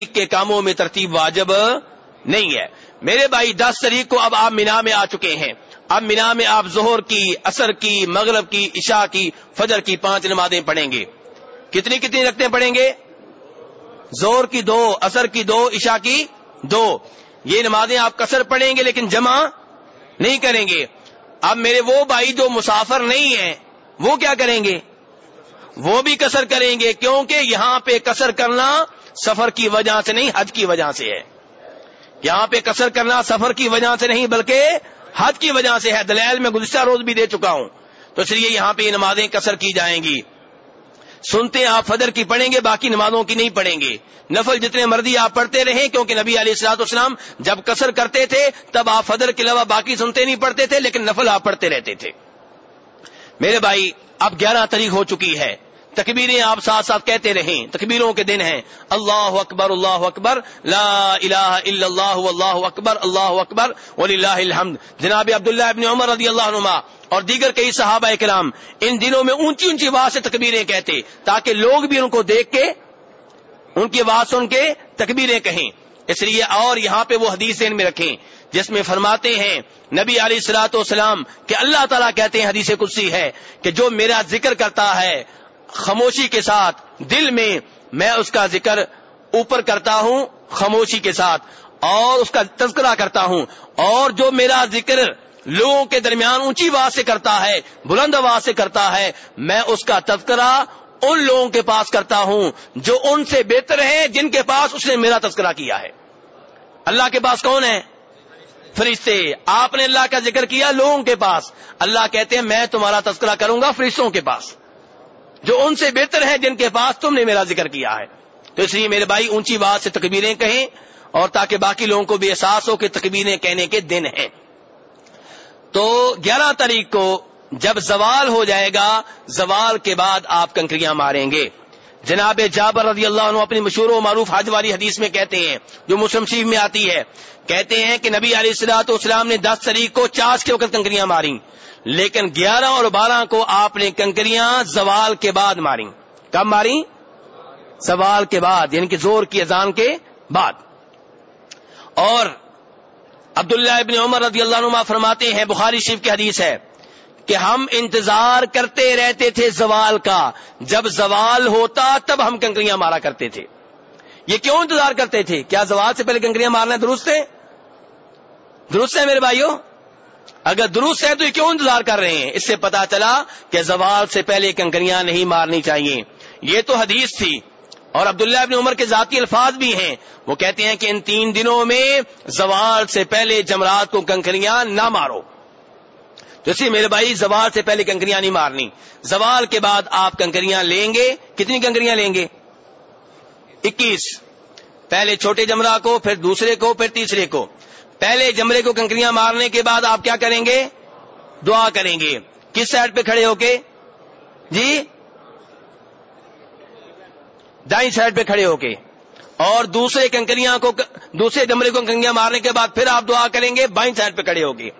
کے کاموں میں ترتیب واجب نہیں ہے۔ میرے بھائی، دس تاریخ کو اب آپ مینا میں آ چکے ہیں۔ اب مینا میں آپ زہر کی اثر کی، مغرب کی، عشاء کی، فجر کی پانچ نمازیں پڑھیں گے۔ کتنی کتنی رکھتے پڑھیں گے؟ زور کی دو اثر کی دو، عشاء کی دو۔ یہ نمازیں آپ کثر پڑھیں گے لیکن جمع نہیں کریں گے۔ اب میرے وہ بھائی جو مسافر نہیں ہیں، وہ کیا کریں گے؟ وہ بھی کسر کریں گے کیونکہ یہاں پہ کسر کرنا سفر کی وجہ سے نہیں، حج کی وجہ سے ہے۔ یہاں پہ کسر کرنا سفر کی وجہ سے نہیں، بلکہ حج کی وجہ سے ہے۔ دلیل میں گزشتہ روز بھی دے چکا ہوں۔ تو اس لیے یہاں پہ یہ نمازیں کسر کی جائیں گی۔ سنتے آپ فجر کی پڑھیں گے، باقی نمازوں کی نہیں پڑھیں گے۔ نفل جتنے مرضی آپ پڑھتے رہیں کیونکہ نبی علیہ السلاط اسلام جب کسر کرتے تھے، تب آپ فجر کے علاوہ باقی سنتے نہیں پڑھتے تھے، لیکن نفل آپ پڑھتے رہتے تھے۔ میرے بھائی، اب گیارہ تاریخ ہو چکی ہے۔ تکبیریں آپ ساتھ ساتھ کہتے رہیں، تکبیروں کے دن ہیں۔ اللہ اکبر اللہ اکبر، لا الہ الا اللہ اللہ اکبر اللہ اکبر، وللہ الحمد۔ جناب عبداللہ ابن عمر رضی اللہ عنہ اور دیگر کئی صحابہ کرام ان دنوں میں اونچی اونچی آواز سے تکبیریں کہتے، تاکہ لوگ بھی ان کو دیکھ کے، ان کی آواز سن کے تکبیریں کہیں۔ اس لیے اور یہاں پہ وہ حدیث میں رکھیں، جس میں فرماتے ہیں، نبی علی سلاۃ والسلام کہ اللہ تعالیٰ کہتے ہیں، حدیث کسی ہے کہ جو میرا ذکر کرتا ہے خاموشی کے ساتھ دل میں میں اس کا ذکر اوپر کرتا ہوں، خاموشی کے ساتھ، اور اس کا تذکرہ کرتا ہوں، اور جو میرا ذکر لوگوں کے درمیان اونچی آواز سے کرتا ہے، بلند آواز سے کرتا ہے، میں اس کا تذکرہ ان لوگوں کے پاس کرتا ہوں جو ان سے بہتر ہیں، جن کے پاس اس نے میرا تذکرہ کیا ہے۔ اللہ کے پاس کون ہے؟ فرشتے۔ آپ نے اللہ کا ذکر کیا لوگوں کے پاس۔ اللہ کہتے ہیں، میں تمہارا تذکرہ کروں گا فرشتوں کے پاس۔ جو ان سے بہتر ہے جن کے پاس تم نے میرا ذکر کیا ہے۔ تو اس لیے میرے بھائی، اونچی بات سے تکبیریں کہیں اور تاکہ باقی لوگوں کو بھی احساس ہو کہ تکبیریں کہنے کے دن ہیں۔ تو گیارہ تاریخ کو جب زوال ہو جائے گا، زوال کے بعد آپ کنکریاں ماریں گے۔ جناب جابر رضی اللہ عنہ اپنی مشہور و معروف حج والی حدیث میں کہتے ہیں، جو مسلم شریف میں آتی ہے۔ کہتے ہیں کہ نبی علیہ السلاط اسلام نے دس تاریخ کو چاس کے وقت کنکریاں ماری لیکن گیارہ اور بارہ کو آپ نے کنکریاں زوال کے بعد ماری کب ماری زوال کے بعد یعنی کہ زور کی اذان کے بعد۔ اور عبداللہ ابن عمر رضی اللہ عنہ فرماتے ہیں، بخاری شریف کی حدیث ہے۔ کہ ہم انتظار کرتے رہتے تھے زوال کا۔ جب زوال ہوتا تب ہم کنکریاں مارا کرتے تھے۔ یہ کیوں انتظار کرتے تھے؟ کیا زوال سے پہلے کنکریاں مارنا درست ہے؟ درست ہے میرے بھائیوں اگر درست ہے تو یہ کیوں انتظار کر رہے ہیں؟ اس سے پتا چلا کہ زوال سے پہلے کنکریاں نہیں مارنی چاہیے۔ یہ تو حدیث تھی۔ اور عبداللہ ابن عمر کے ذاتی الفاظ بھی ہیں۔ وہ کہتے ہیں کہ ان تین دنوں میں زوال سے پہلے جمرات کو کنکریاں نہ مارو۔ تو اسی میرے بھائی، زوال سے پہلے کنکریاں نہیں مارنی۔ زوال کے بعد آپ کنکریاں لیں گے۔ کتنی کنکریاں لیں گے؟ اکیس۔ پہلے چھوٹے جمرا کو، پھر دوسرے کو، پھر تیسرے کو۔ پہلے جمرے کو کنکریاں مارنے کے بعد آپ کیا کریں گے؟ دعا کریں گے۔ کس سائڈ پہ کھڑے ہو کے؟ جی؟ دائیں سائڈ پہ کھڑے ہو کے۔ اور دوسرے کنکریاں کو، دوسرے جمرے کو کنکریاں مارنے کے بعد پھر آپ دعا کریں گے، بائیں سائڈ پہ کھڑے ہو کے۔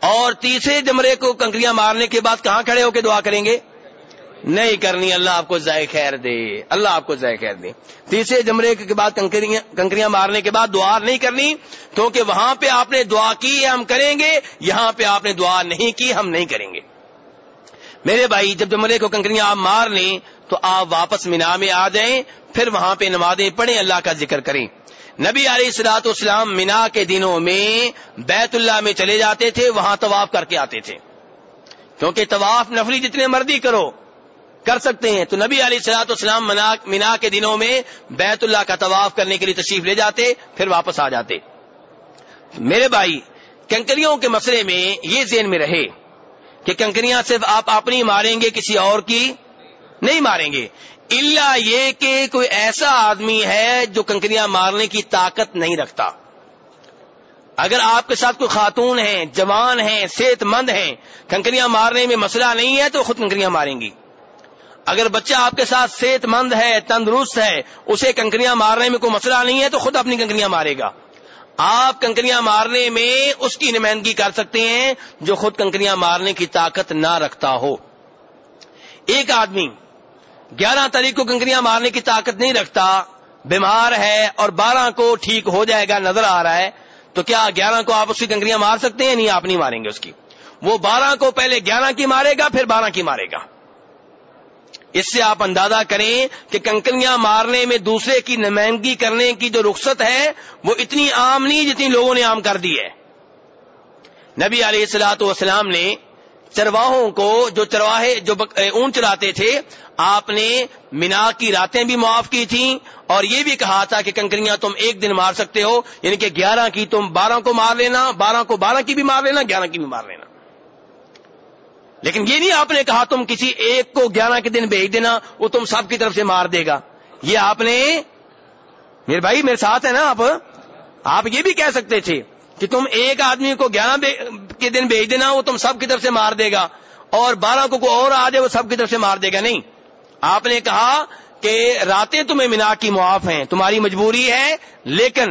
اور تیسرے جمرے کو کنکریاں مارنے کے بعد کہاں کھڑے ہو کے دعا کریں گے؟ نہیں کرنی، اللہ آپ کو ضائع خیر دے۔ اللہ آپ کو ضائع خیر دے۔ تیسرے جمرے کے بعد کنکریاں مارنے کے بعد دعا نہیں کرنی، کیونکہ وہاں پہ آپ نے دعا کی ہم کریں گے، یہاں پہ آپ نے دعا نہیں کی، ہم نہیں کریں گے۔ میرے بھائی، جب جمرے کو کنکریاں آپ مار لیں، تو آپ واپس مینا میں آ جائیں، پھر وہاں پہ نمازیں پڑھیں، اللہ کا ذکر کریں۔ نبی علیہ السلاط اسلام مینا کے دنوں میں بیت اللہ میں چلے جاتے تھے، وہاں طواف کر کے آتے تھے۔ کیونکہ طواف نفری جتنے مردی کرو، کر سکتے ہیں۔ تو نبی علیہ السلاط اسلام مینا کے دنوں میں بیت اللہ کا طواف کرنے کے لیے تشریف لے جاتے، پھر واپس آ جاتے۔ میرے بھائی، کنکریوں کے مسئلے میں یہ ذہن میں رہے کہ کنکریاں صرف آپ اپنی ماریں گے کسی اور کی نہیں ماریں گے۔ اللہ یہ کہ کوئی ایسا آدمی ہے جو کنکریاں مارنے کی طاقت نہیں رکھتا۔ اگر آپ کے ساتھ کوئی خاتون ہیں، جوان ہیں، صحت مند ہیں، کنکریاں مارنے میں مسئلہ نہیں ہے تو خود کنکریاں ماریں گی۔ اگر بچہ آپ کے ساتھ صحت مند ہے، تندرست ہے، اسے کنکریاں مارنے میں کوئی مسئلہ نہیں ہے تو خود اپنی کنکریاں مارے گا۔ آپ کنکریاں مارنے میں اس کی نمائندگی کر سکتے ہیں جو خود کنکریاں مارنے کی طاقت نہ رکھتا ہو۔ ایک آدمی گیارہ تاریخ کو کنکریاں مارنے کی طاقت نہیں رکھتا، بیمار ہے اور بارہ کو ٹھیک ہو جائے گا، نظر آ رہا ہے، تو کیا گیارہ کو آپ اس کی کنکریاں مار سکتے ہیں؟ نہیں، آپ نہیں ماریں گے اس کی۔ وہ بارہ کو پہلے گیارہ کی مارے گا، پھر بارہ کی مارے گا۔ اس سے آپ اندازہ کریں کہ کنکریاں مارنے میں دوسرے کی نمائندگی کرنے کی جو رخصت ہے، وہ اتنی عام نہیں جتنی لوگوں نے عام کر دی ہے۔ نبی علیہ السلاۃ والسلام نے چرواہوں کو جو چرواہے، جو اون چراتے تھے، آپ نے مینا کی راتیں بھی معاف کی تھیں اور یہ بھی کہا تھا کہ کنکریاں تم ایک دن مار سکتے ہو یعنی کہ گیارہ کی تم بارہ کو مار لینا، بارہ کو بارہ کی بھی مار لینا، گیارہ کی بھی مار لینا۔ لیکن یہ نہیں آپ نے کہا تم کسی ایک کو گیارہ کے دن بھیج دینا، وہ تم سب کی طرف سے مار دے گا۔ یہ آپ نے، میرے بھائی، میرے ساتھ ہے نا آپ آپ یہ بھی کہہ سکتے تھے کہ تم ایک آدمی کو گیارہ کے دن بھیج دینا، وہ تم سب کی طرف سے مار دے گا۔ اور بارہ کو کوئی اور آ جائے، وہ سب کی طرف سے مار دے گا۔ نہیں۔ آپ نے کہا کہ راتیں تمہیں مینا کی معاف ہیں، تمہاری مجبوری ہے، لیکن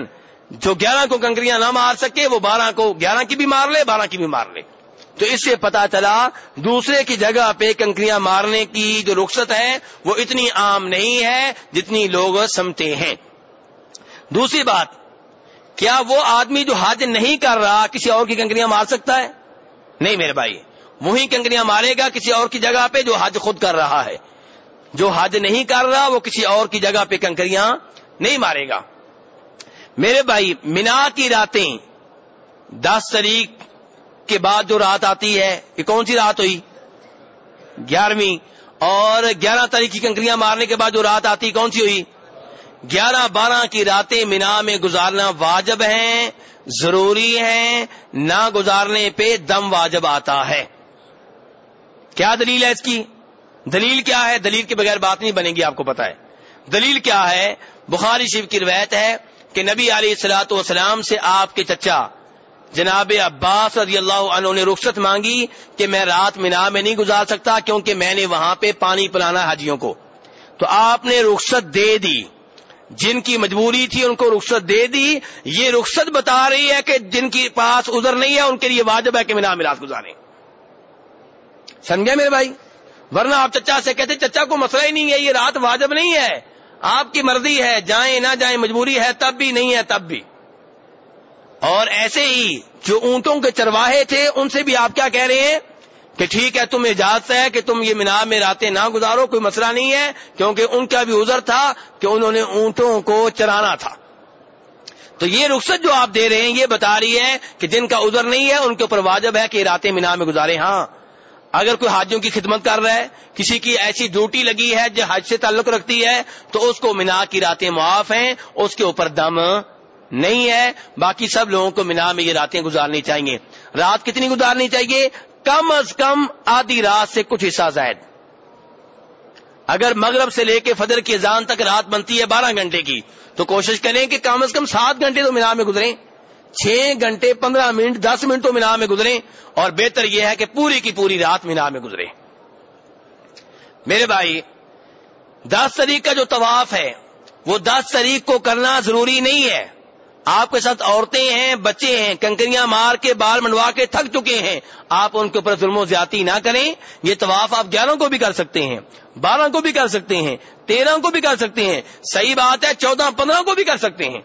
جو گیارہ کو کنکریاں نہ مار سکے، وہ بارہ کو، گیارہ کی بھی مار لے، بارہ کی بھی مار لے۔ تو اس سے پتا چلا، دوسرے کی جگہ پہ کنکریاں مارنے کی جو رخصت ہے، وہ اتنی عام نہیں ہے جتنی لوگ سمتے ہیں۔ دوسری بات کیا وہ آدمی جو حج نہیں کر رہا کسی اور کی کنکریاں مار سکتا ہے؟ نہیں میرے بھائی، وہی کنکریاں مارے گا کسی اور کی جگہ پہ جو حج خود کر رہا ہے۔ جو حج نہیں کر رہا وہ کسی اور کی جگہ پہ کنکریاں نہیں مارے گا۔ میرے بھائی، مینا کی راتیں دس تاریخ کے بعد جو رات آتی ہے، یہ کون سی رات ہوئی؟ گیارہویں۔ اور گیارہ تاریخ کی کنکریاں مارنے کے بعد جو رات آتی، کون سی ہوئی؟ گیارہ بارہ کی راتیں مینا میں گزارنا واجب ہیں، ضروری ہیں، نہ گزارنے پہ دم واجب آتا ہے۔ کیا دلیل ہے اس کی؟ دلیل کیا ہے؟ دلیل کے بغیر بات نہیں بنے گی، آپ کو پتا ہے۔ دلیل کیا ہے؟ بخاری شیو کی روایت ہے کہ نبی علیہ السلاۃ والسلام سے آپ کے چچا جناب عباس رضی اللہ عنہ نے رخصت مانگی کہ میں رات مینا میں نہیں گزار سکتا کیونکہ میں نے وہاں پہ پانی پلانا حاجیوں کو۔ تو آپ نے رخصت دے دی۔ جن کی مجبوری تھی ان کو رخصت دے دی، یہ رخصت بتا رہی ہے کہ جن کے پاس ادھر نہیں ہے، ان کے لیے واجب ہے کہ مینا میں رات گزارے سمجھے میرے بھائی؟ ورنہ آپ چچا سے کہتے، چچا کو مسئلہ ہی نہیں ہے، یہ رات واجب نہیں ہے۔ آپ کی مرضی ہے، جائیں نہ جائیں مجبوری ہے، تب بھی نہیں ہے، تب بھی۔ اور ایسے ہی جو اونٹوں کے چرواہے تھے، ان سے بھی آپ کیا کہہ رہے ہیں؟ کہ ٹھیک ہے، تم اجازت ہے کہ تم یہ مینا میں راتیں نہ گزارو، کوئی مسئلہ نہیں ہے، کیونکہ ان کا بھی عذر تھا کہ انہوں نے اونٹوں کو چرانا تھا۔ تو یہ رخصت جو آپ دے رہے ہیں، یہ بتا رہی ہے کہ جن کا عذر نہیں ہے، ان کے اوپر واجب ہے کہ راتیں مینا میں گزارے۔ ہاں اگر کوئی حاجیوں کی خدمت کر رہا ہے، کسی کی ایسی ڈیوٹی لگی ہے جو حج سے تعلق رکھتی ہے، تو اس کو مینا کی راتیں معاف ہیں، اس کے اوپر دم نہیں ہے۔ باقی سب لوگوں کو مینا میں یہ راتیں گزارنی چاہیے۔ رات کتنی گزارنی چاہیے؟ کم از کم آدھی رات سے کچھ حصہ زائد۔ اگر مغرب سے لے کے فجر کی اذان تک رات بنتی ہے بارہ گھنٹے کی، تو کوشش کریں کہ کم از کم سات گھنٹے تو مینا میں گزریں۔ چھ گھنٹے پندرہ منٹ، دس منٹ تو مینا میں گزریں۔ اور بہتر یہ ہے کہ پوری کی پوری رات مینا میں گزرے میرے بھائی، دس تاریخ کا جو طواف ہے، وہ دس تاریخ کو کرنا ضروری نہیں ہے۔ آپ کے ساتھ عورتیں ہیں، بچے ہیں، کنکریاں مار کے، بال منڈوا کے تھک چکے ہیں۔ آپ ان کے اوپر ظلم و زیادتی نہ کریں، یہ طواف آپ گیارہ کو بھی کر سکتے ہیں، بارہ کو بھی کر سکتے ہیں، تیرہ کو بھی کر سکتے ہیں، صحیح بات ہے، چودہ، پندرہ کو بھی کر سکتے ہیں۔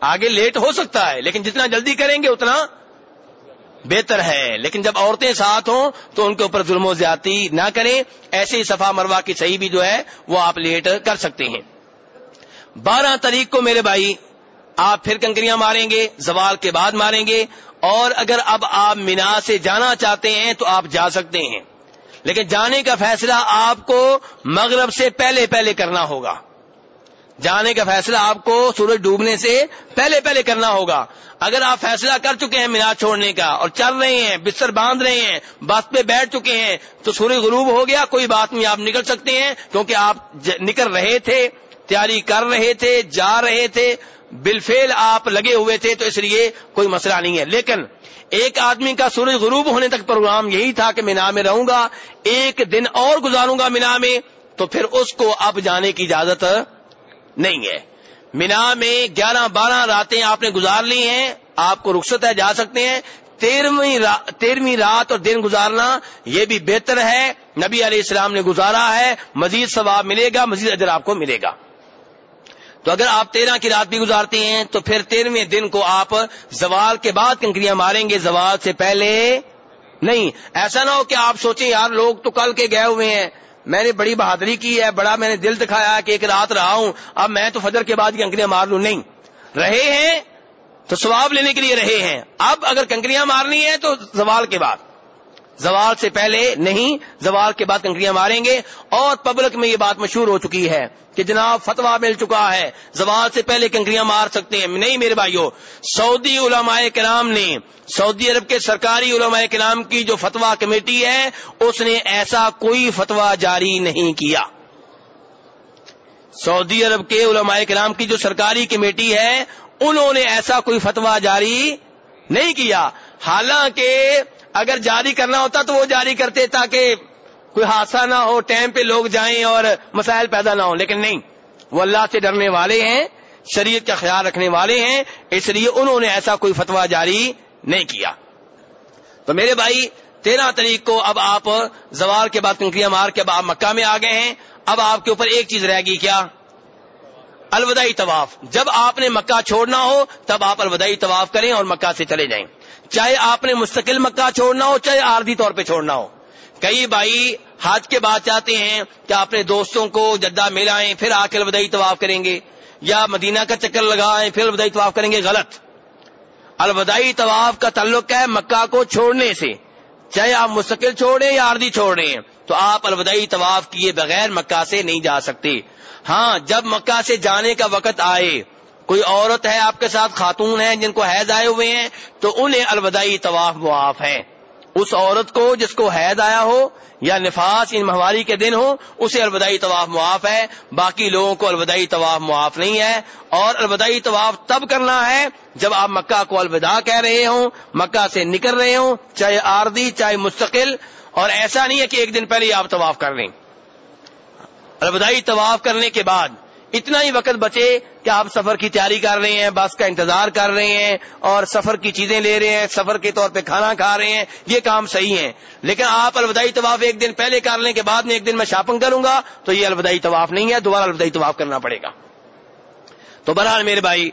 آگے لیٹ ہو سکتا ہے، لیکن جتنا جلدی کریں گے اتنا بہتر ہے۔ لیکن جب عورتیں ساتھ ہوں تو ان کے اوپر ظلم و زیادتی نہ کریں، ایسے ہی صفا مروا کی صحیح بھی جو ہے وہ آپ لیٹ کر سکتے ہیں۔ بارہ تاریخ کو میرے بھائی آپ پھر کنکریاں ماریں گے، زوال کے بعد ماریں گے، اور اگر اب آپ مینا سے جانا چاہتے ہیں تو آپ جا سکتے ہیں۔ لیکن جانے کا فیصلہ آپ کو مغرب سے پہلے پہلے کرنا ہوگا۔ جانے کا فیصلہ آپ کو سورج ڈوبنے سے پہلے پہلے کرنا ہوگا۔ اگر آپ فیصلہ کر چکے ہیں مینا چھوڑنے کا اور چل رہے ہیں، بستر باندھ رہے ہیں، بس پہ بیٹھ چکے ہیں، تو سورج غروب ہو گیا، کوئی بات نہیں، آپ نکل سکتے ہیں۔ کیونکہ آپ نکل رہے تھے، تیاری کر رہے تھے، جا رہے تھے بالفیل آپ لگے ہوئے تھے تو اس لیے کوئی مسئلہ نہیں ہے۔ لیکن ایک آدمی کا سورج غروب ہونے تک پروگرام یہی تھا کہ مینا میں رہوں گا، ایک دن اور گزاروں گا مینا میں، تو پھر اس کو اب جانے کی اجازت نہیں ہے۔ مینا میں گیارہ بارہ راتیں آپ نے گزار لی ہیں، آپ کو رخصت ہے، جا سکتے ہیں۔ تیرہویں رات اور دن گزارنا یہ بھی بہتر ہے۔ نبی علیہ السلام نے گزارا ہے، مزید ثواب ملے گا، مزید اجر آپ کو ملے گا۔ تو اگر آپ تیرہ کی رات بھی گزارتے ہیں، تو پھر تیرہویں دن کو آپ زوال کے بعد کنکریاں ماریں گے، زوال سے پہلے نہیں۔ ایسا نہ ہو کہ آپ سوچیں، یار لوگ تو کل کے گئے ہوئے ہیں۔ میں نے بڑی بہادری کی ہے، بڑا میں نے دل دکھایا کہ ایک رات رہا ہوں، اب میں تو فجر کے بعد کنکریاں مار لوں۔ نہیں۔ رہے ہیں تو سواب لینے کے لیے رہے ہیں۔ اب اگر کنکریاں مارنی ہے تو زوال کے بعد۔ زوال سے پہلے نہیں، زوال کے بعد کنکریاں ماریں گے اور پبلک میں یہ بات مشہور ہو چکی ہے کہ جناب فتوا مل چکا ہے۔ زوال سے پہلے کنکریاں مار سکتے ہیں۔ نہیں میرے بھائیو، سعودی علماء کرام نے، سعودی عرب کے سرکاری علماء کرام کی جو فتوا کمیٹی ہے، اس نے ایسا کوئی فتوا جاری نہیں کیا۔ سعودی عرب کے علماء کرام کی جو سرکاری کمیٹی ہے، انہوں نے ایسا کوئی فتوا جاری نہیں کیا۔ حالانکہ اگر جاری کرنا ہوتا تو وہ جاری کرتے تاکہ کوئی حادثہ نہ ہو ٹائم پہ لوگ جائیں اور مسائل پیدا نہ ہو لیکن نہیں، وہ اللہ سے ڈرنے والے ہیں، شریعت کا خیال رکھنے والے ہیں، اس لیے انہوں نے ایسا کوئی فتوا جاری نہیں کیا۔ تو میرے بھائی، تیرہ تاریخ کو اب آپ زوال کے بعد کنکریاں مار کے اب آپ مکہ میں آ گئے ہیں۔ اب آپ کے اوپر ایک چیز رہ گئی کیا؟ الوداعی طواف۔ جب آپ نے مکہ چھوڑنا ہو، تب آپ الوداعی طواف کریں اور مکہ سے چلے جائیں۔ چاہے آپ نے مستقل مکہ چھوڑنا ہو، چاہے عارضی طور پہ چھوڑنا ہو۔ کئی بھائی حج کے بعد چاہتے ہیں کہ اپنے دوستوں کو جدہ ملائیں پھر آ کے الوداعی طواف کریں گے، یا مدینہ کا چکر لگائیں، پھر الوداعی طواف کریں گے، غلط۔ الوداعی طواف کا تعلق ہے مکہ کو چھوڑنے سے۔ چاہے آپ مستقل چھوڑیں یا آردی چھوڑ رہے ہیں تو آپ الوداعی طواف کیے بغیر مکہ سے نہیں جا سکتے۔ ہاں جب مکہ سے جانے کا وقت آئے کوئی عورت ہے آپ کے ساتھ خاتون ہیں جن کو حید آئے ہوئے ہیں، تو انہیں الوداعی طواف معاف ہے۔ اس عورت کو جس کو حید آیا ہو یا نفاس ان مہواری کے دن ہو، اسے الوداعی طواف معاف ہے۔ باقی لوگوں کو الوداعی طواف معاف نہیں ہے۔ اور الوداعی طواف تب کرنا ہے جب آپ مکہ کو الوداع کہہ رہے ہوں، مکہ سے نکل رہے ہوں، چاہے آردی چاہے مستقل۔ اور ایسا نہیں ہے کہ ایک دن پہلے آپ طواف کر لیں۔ الوداعی طواف کرنے کے بعد اتنا ہی وقت بچے کہ آپ سفر کی تیاری کر رہے ہیں، بس کا انتظار کر رہے ہیں اور سفر کی چیزیں لے رہے ہیں، سفر کے طور پہ کھانا کھا رہے ہیں، یہ کام صحیح ہے لیکن آپ الوداعی طواف ایک دن پہلے کر لیں کے بعد میں ایک دن میں شاپنگ کروں گا، تو یہ الوداعی طواف نہیں ہے، دوبارہ الوداعی طواف کرنا پڑے گا۔ تو بہرحال میرے بھائی،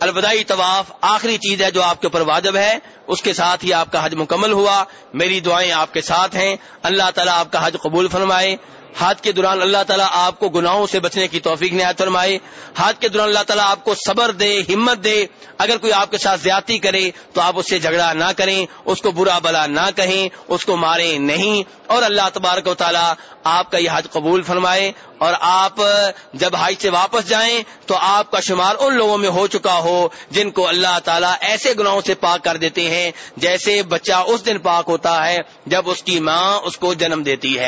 الوداعی طواف آخری چیز ہے جو آپ کے اوپر واجب ہے، اس کے ساتھ ہی آپ کا حج مکمل ہوا۔ میری دعائیں آپ کے ساتھ ہیں۔ اللہ تعالیٰ آپ کا حج قبول فرمائے۔ حج کے دوران اللہ تعالیٰ آپ کو گناہوں سے بچنے کی توفیق نہایت فرمائے حج کے دوران اللہ تعالیٰ آپ کو صبر دے، ہمت دے۔ اگر کوئی آپ کے ساتھ زیادتی کرے تو آپ اس سے جھگڑا نہ کریں، اس کو برا بلا نہ کہیں، اس کو ماریں نہیں۔ اور اللہ تبارک و تعالیٰ آپ کا یہ حج قبول فرمائے۔ اور آپ جب حج سے واپس جائیں تو آپ کا شمار ان لوگوں میں ہو چکا ہو جن کو اللہ تعالیٰ ایسے گناہوں سے پاک کر دیتے ہیں جیسے بچہ اس دن پاک ہوتا ہے جب اس کی ماں اس کو جنم دیتی ہے۔